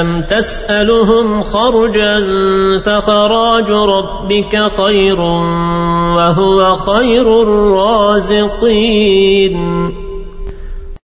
أم تسألهم خرجا فخراج ربك خير وهو خير الرازقين